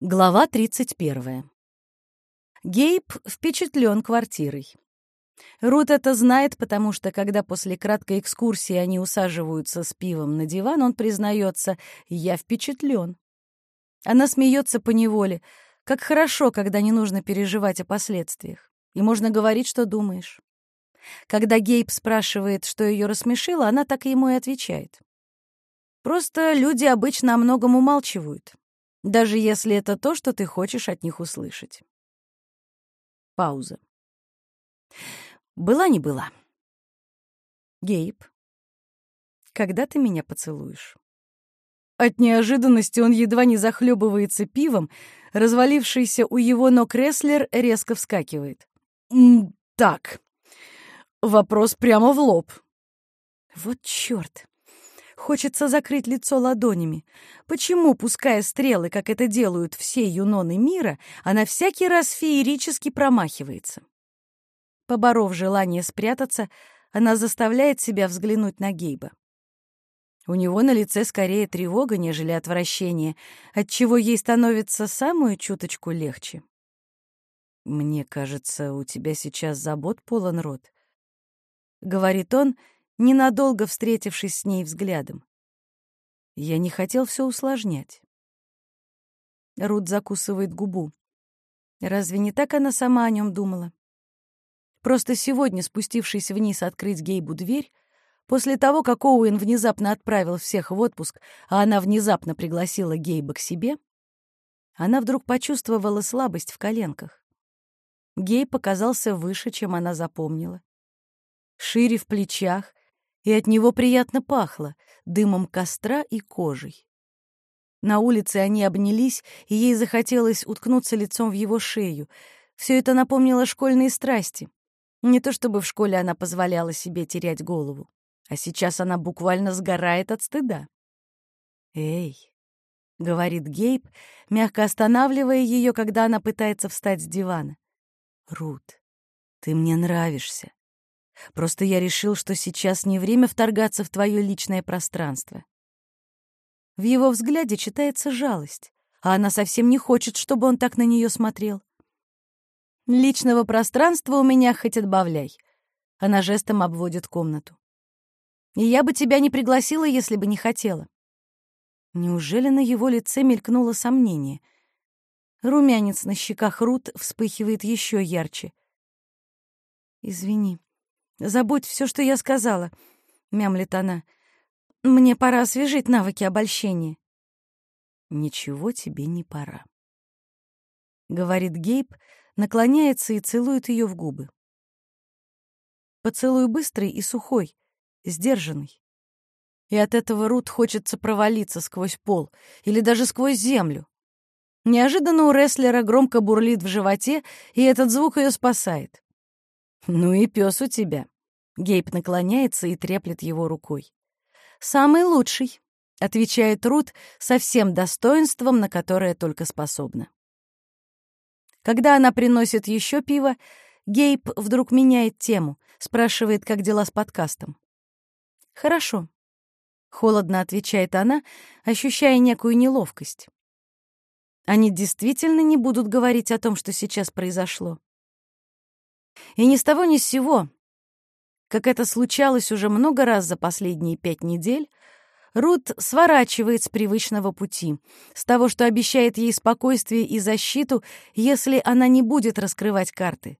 Глава 31. Гейб впечатлен квартирой. Рут это знает, потому что, когда после краткой экскурсии они усаживаются с пивом на диван, он признается «я впечатлен». Она смеется по неволе. Как хорошо, когда не нужно переживать о последствиях. И можно говорить, что думаешь. Когда Гейб спрашивает, что ее рассмешило, она так ему и отвечает. Просто люди обычно о многом умалчивают даже если это то, что ты хочешь от них услышать. Пауза. Была не была. Гейб, когда ты меня поцелуешь? От неожиданности он едва не захлебывается пивом, развалившийся у его ног рестлер резко вскакивает. «Так, вопрос прямо в лоб». Вот чёрт. Хочется закрыть лицо ладонями. Почему, пуская стрелы, как это делают все юноны мира, она всякий раз феерически промахивается? Поборов желание спрятаться, она заставляет себя взглянуть на Гейба. У него на лице скорее тревога, нежели отвращение, отчего ей становится самую чуточку легче. «Мне кажется, у тебя сейчас забот полон рот», — говорит он, — ненадолго встретившись с ней взглядом. Я не хотел все усложнять. Рут закусывает губу. Разве не так она сама о нем думала? Просто сегодня, спустившись вниз открыть Гейбу дверь, после того, как Оуэн внезапно отправил всех в отпуск, а она внезапно пригласила Гейба к себе, она вдруг почувствовала слабость в коленках. Гей показался выше, чем она запомнила. Шире в плечах, и от него приятно пахло дымом костра и кожей. На улице они обнялись, и ей захотелось уткнуться лицом в его шею. Все это напомнило школьные страсти. Не то чтобы в школе она позволяла себе терять голову, а сейчас она буквально сгорает от стыда. «Эй», — говорит Гейб, мягко останавливая ее, когда она пытается встать с дивана. «Рут, ты мне нравишься. Просто я решил, что сейчас не время вторгаться в твое личное пространство. В его взгляде читается жалость, а она совсем не хочет, чтобы он так на нее смотрел. «Личного пространства у меня хоть отбавляй», — она жестом обводит комнату. «И я бы тебя не пригласила, если бы не хотела». Неужели на его лице мелькнуло сомнение? Румянец на щеках Рут вспыхивает еще ярче. «Извини», Забудь все, что я сказала», — мямлит она. «Мне пора освежить навыки обольщения». «Ничего тебе не пора», — говорит Гейб, наклоняется и целует ее в губы. Поцелуй быстрый и сухой, сдержанный. И от этого Рут хочется провалиться сквозь пол или даже сквозь землю. Неожиданно у рестлера громко бурлит в животе, и этот звук ее спасает. «Ну и пес у тебя». Гейб наклоняется и треплет его рукой. «Самый лучший», — отвечает Рут со всем достоинством, на которое только способна. Когда она приносит еще пиво, Гейб вдруг меняет тему, спрашивает, как дела с подкастом. «Хорошо», — холодно отвечает она, ощущая некую неловкость. Они действительно не будут говорить о том, что сейчас произошло. И ни с того ни с сего, как это случалось уже много раз за последние пять недель, Рут сворачивает с привычного пути, с того, что обещает ей спокойствие и защиту, если она не будет раскрывать карты.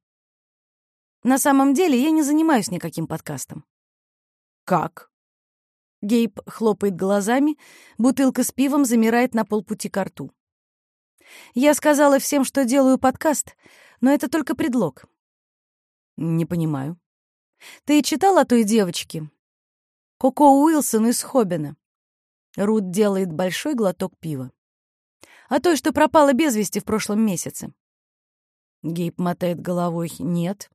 На самом деле я не занимаюсь никаким подкастом. «Как?» Гейб хлопает глазами, бутылка с пивом замирает на полпути к рту. «Я сказала всем, что делаю подкаст, но это только предлог. «Не понимаю». «Ты читал о той девочке?» «Коко Уилсон из Хоббина». Рут делает большой глоток пива. «О той, что пропала без вести в прошлом месяце». Гейб мотает головой. «Нет».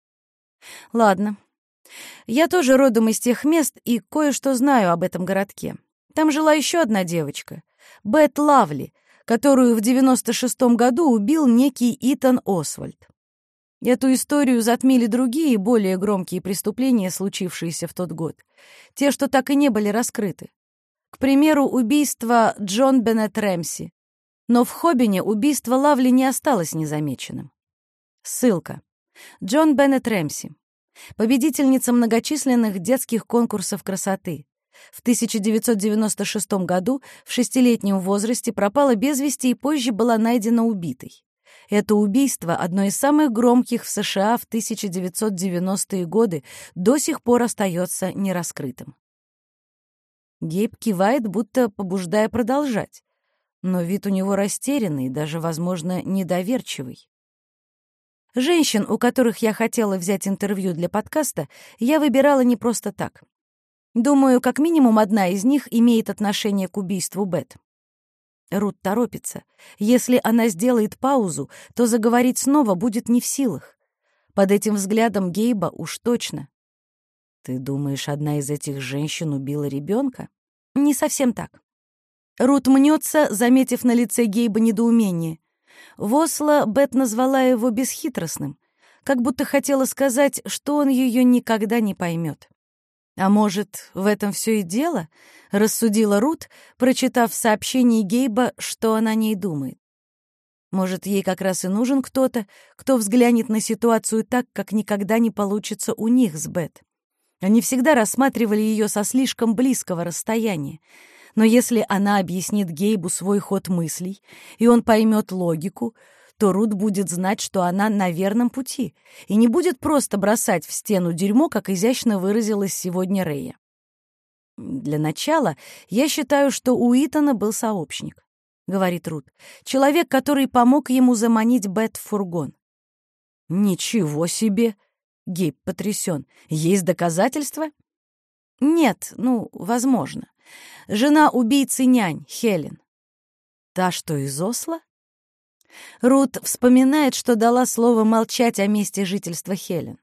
«Ладно. Я тоже родом из тех мест и кое-что знаю об этом городке. Там жила еще одна девочка, Бет Лавли, которую в 96-м году убил некий Итан Освальд. Эту историю затмили другие, более громкие преступления, случившиеся в тот год. Те, что так и не были раскрыты. К примеру, убийство Джон Беннет Рэмси. Но в Хоббине убийство Лавли не осталось незамеченным. Ссылка. Джон Беннет Рэмси. Победительница многочисленных детских конкурсов красоты. В 1996 году в шестилетнем возрасте пропала без вести и позже была найдена убитой. Это убийство, одно из самых громких в США в 1990-е годы, до сих пор остается нераскрытым. Гейб кивает, будто побуждая продолжать, но вид у него растерянный, даже, возможно, недоверчивый. Женщин, у которых я хотела взять интервью для подкаста, я выбирала не просто так. Думаю, как минимум одна из них имеет отношение к убийству Бет. Рут торопится. Если она сделает паузу, то заговорить снова будет не в силах. Под этим взглядом Гейба уж точно. «Ты думаешь, одна из этих женщин убила ребенка? «Не совсем так». Рут мнется, заметив на лице Гейба недоумение. В Осло Бет назвала его бесхитростным, как будто хотела сказать, что он ее никогда не поймет. «А может, в этом все и дело?» — рассудила Рут, прочитав в сообщении Гейба, что она о ней думает. Может, ей как раз и нужен кто-то, кто взглянет на ситуацию так, как никогда не получится у них с Бет. Они всегда рассматривали ее со слишком близкого расстояния. Но если она объяснит Гейбу свой ход мыслей, и он поймет логику, то Рут будет знать, что она на верном пути, и не будет просто бросать в стену дерьмо, как изящно выразилась сегодня Рэя. «Для начала я считаю, что у Итана был сообщник», — говорит Рут. «Человек, который помог ему заманить Бет в фургон». «Ничего себе!» — Гейб потрясен. «Есть доказательства?» «Нет, ну, возможно. Жена убийцы нянь, Хелен». «Та, что из Осло?» Рут вспоминает, что дала слово молчать о месте жительства Хелен.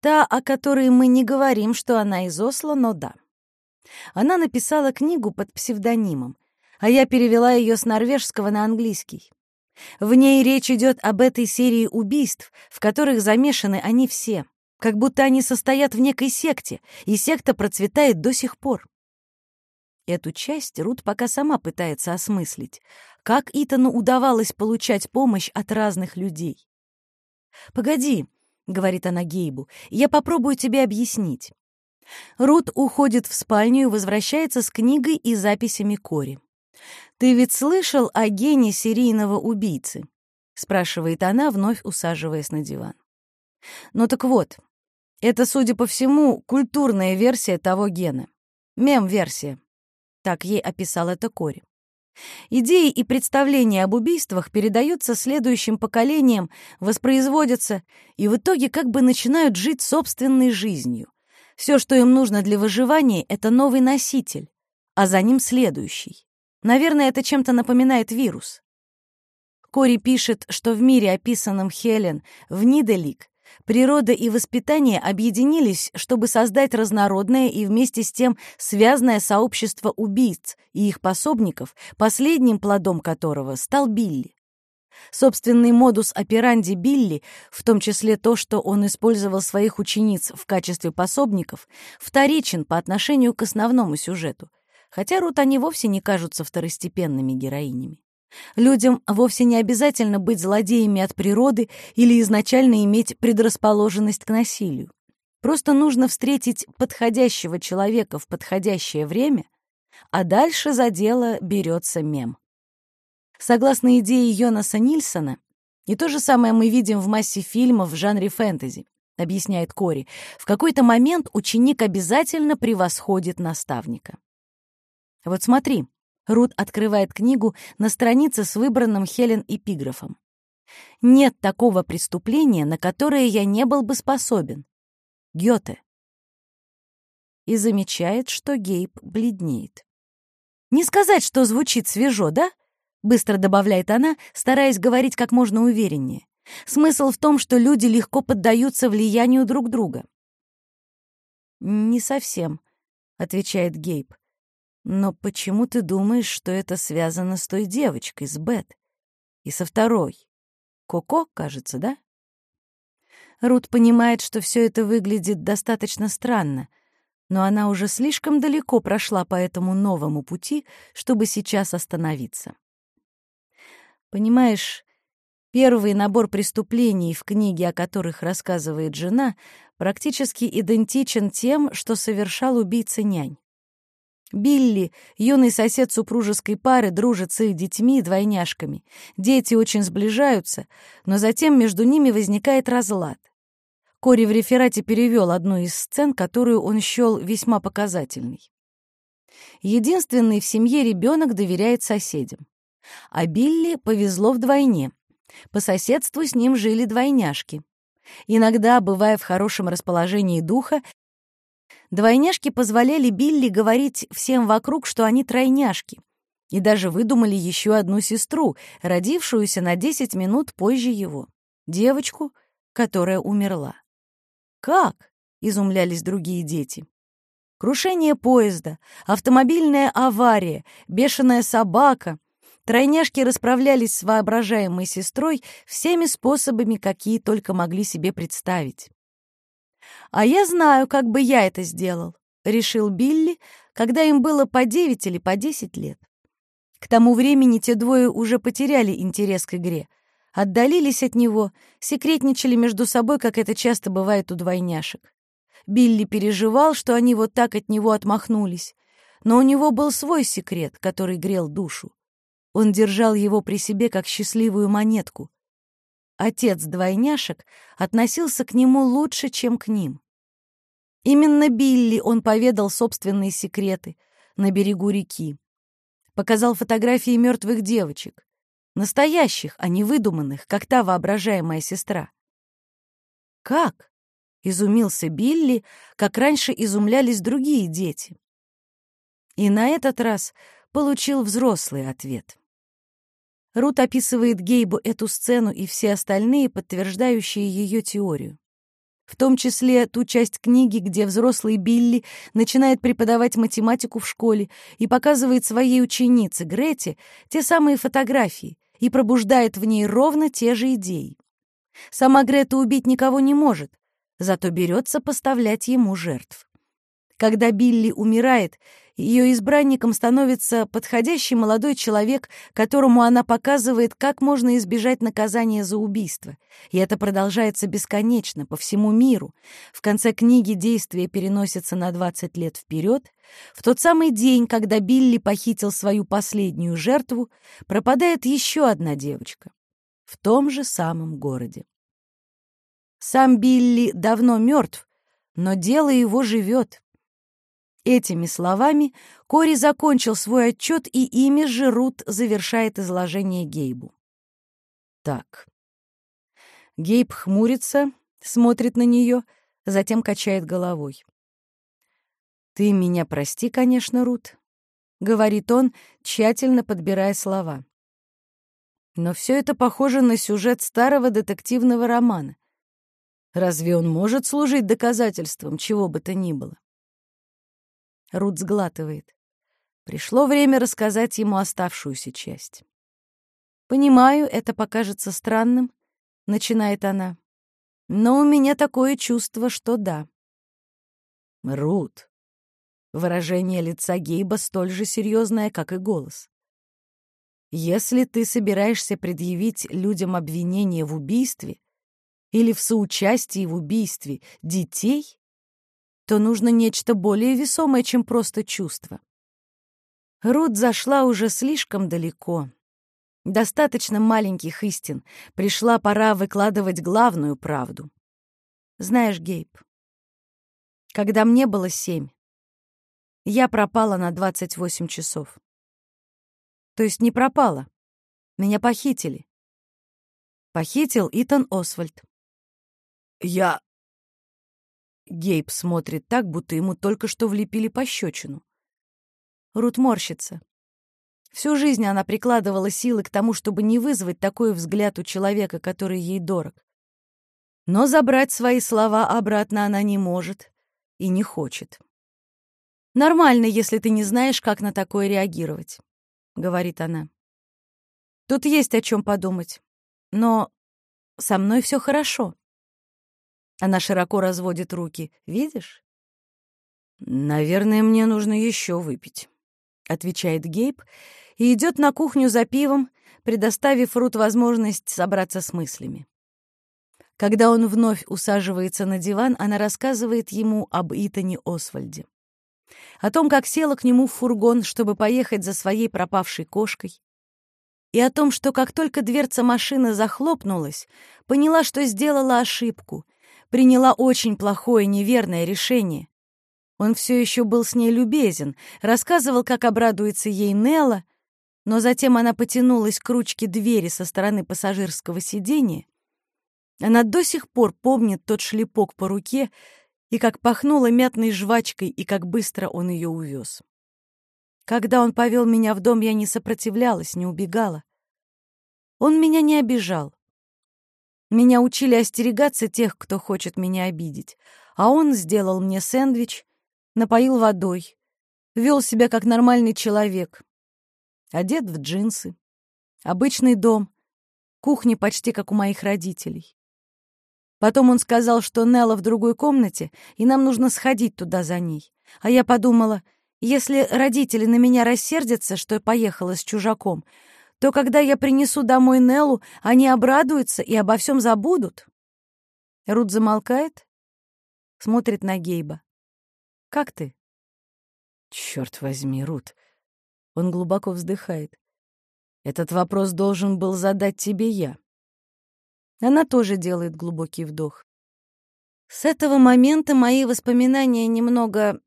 Та, о которой мы не говорим, что она из Осло, но да. Она написала книгу под псевдонимом, а я перевела ее с норвежского на английский. В ней речь идет об этой серии убийств, в которых замешаны они все, как будто они состоят в некой секте, и секта процветает до сих пор. Эту часть Рут пока сама пытается осмыслить, как Итану удавалось получать помощь от разных людей. «Погоди», — говорит она Гейбу, — «я попробую тебе объяснить». Рут уходит в спальню и возвращается с книгой и записями Кори. «Ты ведь слышал о гене серийного убийцы?» — спрашивает она, вновь усаживаясь на диван. «Ну так вот, это, судя по всему, культурная версия того гена. Мем-версия. Так ей описал это Кори. Идеи и представления об убийствах передаются следующим поколениям, воспроизводятся и в итоге как бы начинают жить собственной жизнью. Все, что им нужно для выживания, — это новый носитель, а за ним следующий. Наверное, это чем-то напоминает вирус. Кори пишет, что в мире, описанном Хелен, в Ниделик, Природа и воспитание объединились, чтобы создать разнородное и вместе с тем связанное сообщество убийц и их пособников, последним плодом которого стал Билли. Собственный модус операнди Билли, в том числе то, что он использовал своих учениц в качестве пособников, вторичен по отношению к основному сюжету, хотя Рут они вовсе не кажутся второстепенными героинями. Людям вовсе не обязательно быть злодеями от природы или изначально иметь предрасположенность к насилию. Просто нужно встретить подходящего человека в подходящее время, а дальше за дело берется мем. Согласно идее Йонаса Нильсона, и то же самое мы видим в массе фильмов в жанре фэнтези, объясняет Кори, в какой-то момент ученик обязательно превосходит наставника. Вот смотри, Рут открывает книгу на странице с выбранным Хелен эпиграфом. «Нет такого преступления, на которое я не был бы способен». Гёте. И замечает, что Гейб бледнеет. «Не сказать, что звучит свежо, да?» — быстро добавляет она, стараясь говорить как можно увереннее. Смысл в том, что люди легко поддаются влиянию друг друга. «Не совсем», — отвечает Гейб. Но почему ты думаешь, что это связано с той девочкой, с Бет? И со второй? Коко, кажется, да? Рут понимает, что все это выглядит достаточно странно, но она уже слишком далеко прошла по этому новому пути, чтобы сейчас остановиться. Понимаешь, первый набор преступлений в книге, о которых рассказывает жена, практически идентичен тем, что совершал убийца-нянь. Билли, юный сосед супружеской пары, дружит с их детьми, двойняшками. Дети очень сближаются, но затем между ними возникает разлад. Кори в реферате перевел одну из сцен, которую он счел весьма показательной. Единственный в семье ребенок доверяет соседям. А Билли повезло вдвойне. По соседству с ним жили двойняшки. Иногда, бывая в хорошем расположении духа, двойняшки позволяли Билли говорить всем вокруг, что они тройняшки, и даже выдумали еще одну сестру, родившуюся на 10 минут позже его, девочку, которая умерла. «Как?» — изумлялись другие дети. Крушение поезда, автомобильная авария, бешеная собака — Тройняшки расправлялись с воображаемой сестрой всеми способами, какие только могли себе представить. «А я знаю, как бы я это сделал», — решил Билли, когда им было по девять или по десять лет. К тому времени те двое уже потеряли интерес к игре, отдалились от него, секретничали между собой, как это часто бывает у двойняшек. Билли переживал, что они вот так от него отмахнулись, но у него был свой секрет, который грел душу. Он держал его при себе как счастливую монетку. Отец двойняшек относился к нему лучше, чем к ним. Именно Билли он поведал собственные секреты на берегу реки. Показал фотографии мертвых девочек. Настоящих, а не выдуманных, как та воображаемая сестра. «Как?» — изумился Билли, как раньше изумлялись другие дети. И на этот раз получил взрослый ответ. Рут описывает Гейбу эту сцену и все остальные, подтверждающие ее теорию. В том числе ту часть книги, где взрослый Билли начинает преподавать математику в школе и показывает своей ученице Грете те самые фотографии и пробуждает в ней ровно те же идеи. Сама Грета убить никого не может, зато берется поставлять ему жертв. Когда Билли умирает, ее избранником становится подходящий молодой человек, которому она показывает, как можно избежать наказания за убийство. И это продолжается бесконечно, по всему миру. В конце книги действие переносится на 20 лет вперед. В тот самый день, когда Билли похитил свою последнюю жертву, пропадает еще одна девочка. В том же самом городе. Сам Билли давно мертв, но дело его живет. Этими словами Кори закончил свой отчет, и ими же Рут завершает изложение Гейбу. Так. Гейб хмурится, смотрит на нее, затем качает головой. «Ты меня прости, конечно, Рут», — говорит он, тщательно подбирая слова. Но все это похоже на сюжет старого детективного романа. Разве он может служить доказательством чего бы то ни было? Рут сглатывает. Пришло время рассказать ему оставшуюся часть. «Понимаю, это покажется странным», — начинает она. «Но у меня такое чувство, что да». «Рут». Выражение лица Гейба столь же серьезное, как и голос. «Если ты собираешься предъявить людям обвинение в убийстве или в соучастии в убийстве детей, то нужно нечто более весомое, чем просто чувство. Рут зашла уже слишком далеко. Достаточно маленьких истин. Пришла пора выкладывать главную правду. Знаешь, Гейб, когда мне было семь, я пропала на 28 часов. То есть не пропала. Меня похитили. Похитил Итан Освальд. «Я Гейб смотрит так, будто ему только что влепили пощечину. Рут морщится. Всю жизнь она прикладывала силы к тому, чтобы не вызвать такой взгляд у человека, который ей дорог. Но забрать свои слова обратно она не может и не хочет. «Нормально, если ты не знаешь, как на такое реагировать», — говорит она. «Тут есть о чем подумать, но со мной все хорошо». Она широко разводит руки. «Видишь?» «Наверное, мне нужно еще выпить», — отвечает Гейб и идет на кухню за пивом, предоставив Рут возможность собраться с мыслями. Когда он вновь усаживается на диван, она рассказывает ему об Итане Освальде. О том, как села к нему в фургон, чтобы поехать за своей пропавшей кошкой. И о том, что как только дверца машины захлопнулась, поняла, что сделала ошибку, приняла очень плохое неверное решение. Он все еще был с ней любезен, рассказывал, как обрадуется ей Нелла, но затем она потянулась к ручке двери со стороны пассажирского сиденья. Она до сих пор помнит тот шлепок по руке и как пахнула мятной жвачкой, и как быстро он ее увез. Когда он повел меня в дом, я не сопротивлялась, не убегала. Он меня не обижал. Меня учили остерегаться тех, кто хочет меня обидеть, а он сделал мне сэндвич, напоил водой, вел себя как нормальный человек, одет в джинсы, обычный дом, кухня почти как у моих родителей. Потом он сказал, что Нелла в другой комнате, и нам нужно сходить туда за ней. А я подумала, если родители на меня рассердятся, что я поехала с чужаком, то когда я принесу домой Неллу, они обрадуются и обо всем забудут. Рут замолкает, смотрит на Гейба. «Как ты?» «Черт возьми, Рут!» Он глубоко вздыхает. «Этот вопрос должен был задать тебе я». Она тоже делает глубокий вдох. С этого момента мои воспоминания немного...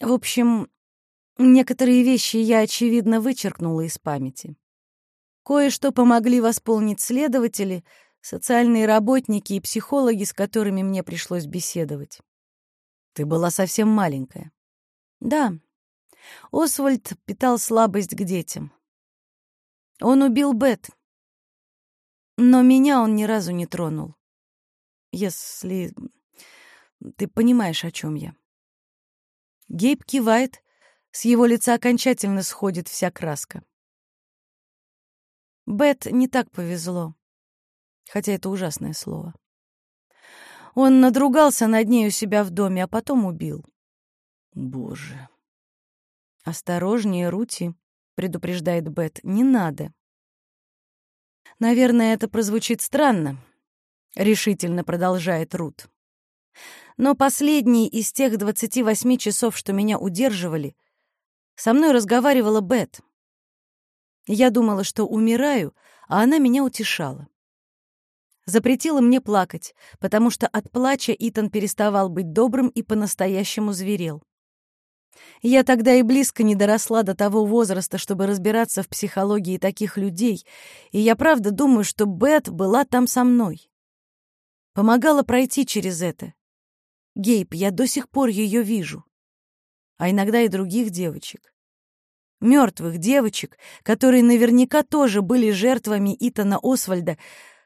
В общем, некоторые вещи я, очевидно, вычеркнула из памяти. Кое-что помогли восполнить следователи, социальные работники и психологи, с которыми мне пришлось беседовать. Ты была совсем маленькая. Да. Освальд питал слабость к детям. Он убил Бет, но меня он ни разу не тронул. Если ты понимаешь, о чем я. Гейб кивает, с его лица окончательно сходит вся краска. Бет не так повезло, хотя это ужасное слово. Он надругался над ней у себя в доме, а потом убил. Боже. Осторожнее, Рути, предупреждает Бет, не надо. Наверное, это прозвучит странно, решительно продолжает Рут. Но последний из тех 28 часов, что меня удерживали, со мной разговаривала Бет. Я думала, что умираю, а она меня утешала. Запретила мне плакать, потому что от плача Итан переставал быть добрым и по-настоящему зверел. Я тогда и близко не доросла до того возраста, чтобы разбираться в психологии таких людей, и я правда думаю, что Бет была там со мной. Помогала пройти через это. Гейб, я до сих пор ее вижу. А иногда и других девочек. Мертвых девочек, которые наверняка тоже были жертвами Итана Освальда,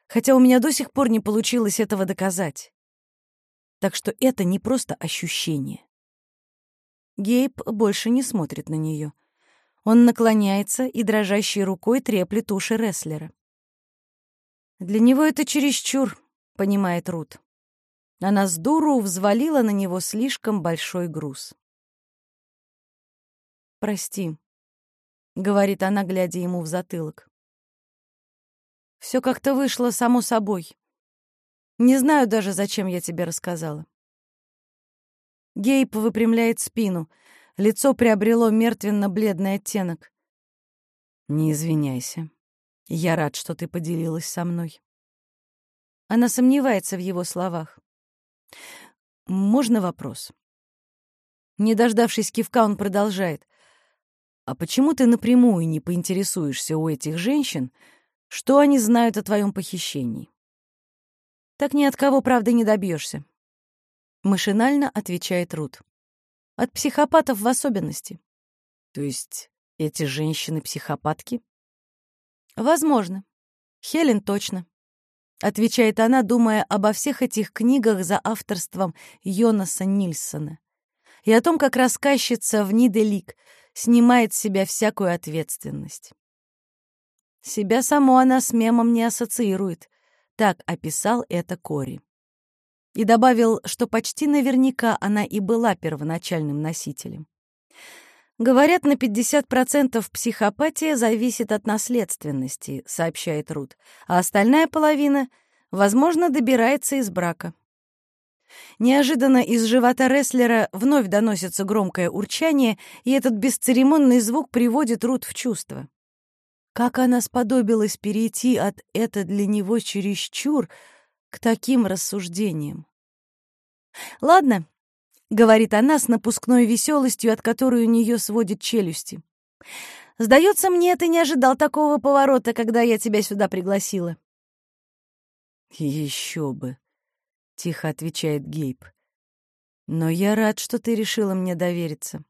хотя у меня до сих пор не получилось этого доказать. Так что это не просто ощущение. Гейб больше не смотрит на нее. Он наклоняется и дрожащей рукой треплет уши рестлера. «Для него это чересчур», — понимает Рут. Она с дуру взвалила на него слишком большой груз. «Прости», — говорит она, глядя ему в затылок. Все как-то вышло само собой. Не знаю даже, зачем я тебе рассказала. Гейб выпрямляет спину. Лицо приобрело мертвенно-бледный оттенок. «Не извиняйся. Я рад, что ты поделилась со мной». Она сомневается в его словах. «Можно вопрос?» Не дождавшись кивка, он продолжает. «А почему ты напрямую не поинтересуешься у этих женщин, что они знают о твоем похищении?» «Так ни от кого правды не добьешься. Машинально отвечает Рут. От психопатов в особенности. То есть эти женщины-психопатки? Возможно. Хелен точно. Отвечает она, думая обо всех этих книгах за авторством Йонаса Нильсона. И о том, как рассказчица в Ниделик снимает с себя всякую ответственность. Себя саму она с мемом не ассоциирует. Так описал это Кори и добавил, что почти наверняка она и была первоначальным носителем. Говорят, на 50% психопатия зависит от наследственности, сообщает Рут, а остальная половина, возможно, добирается из брака. Неожиданно из живота рестлера вновь доносится громкое урчание, и этот бесцеремонный звук приводит Рут в чувство. Как она сподобилась перейти от «это для него чересчур» к таким рассуждениям? «Ладно, — говорит она с напускной веселостью, от которой у нее сводит челюсти. «Сдается мне, ты не ожидал такого поворота, когда я тебя сюда пригласила». «Еще бы», — тихо отвечает Гейб. «Но я рад, что ты решила мне довериться».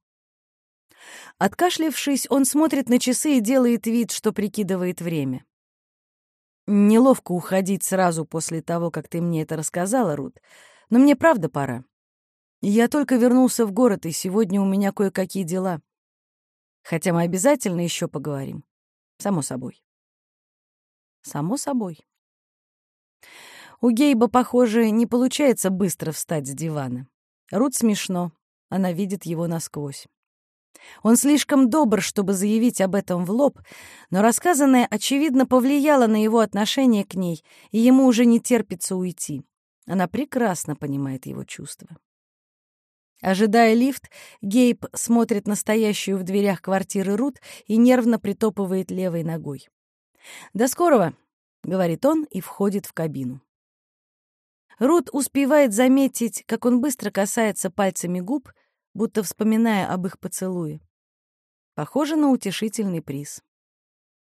Откашлившись, он смотрит на часы и делает вид, что прикидывает время. «Неловко уходить сразу после того, как ты мне это рассказала, Рут, но мне правда пора. Я только вернулся в город, и сегодня у меня кое-какие дела. Хотя мы обязательно еще поговорим. Само собой. Само собой. У Гейба, похоже, не получается быстро встать с дивана. Рут смешно. Она видит его насквозь. Он слишком добр, чтобы заявить об этом в лоб, но рассказанное, очевидно, повлияло на его отношение к ней, и ему уже не терпится уйти. Она прекрасно понимает его чувства. Ожидая лифт, Гейб смотрит на стоящую в дверях квартиры Рут и нервно притопывает левой ногой. «До скорого!» — говорит он и входит в кабину. Рут успевает заметить, как он быстро касается пальцами губ, будто вспоминая об их поцелуе. Похоже на утешительный приз.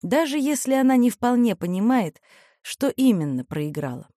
Даже если она не вполне понимает, что именно проиграла.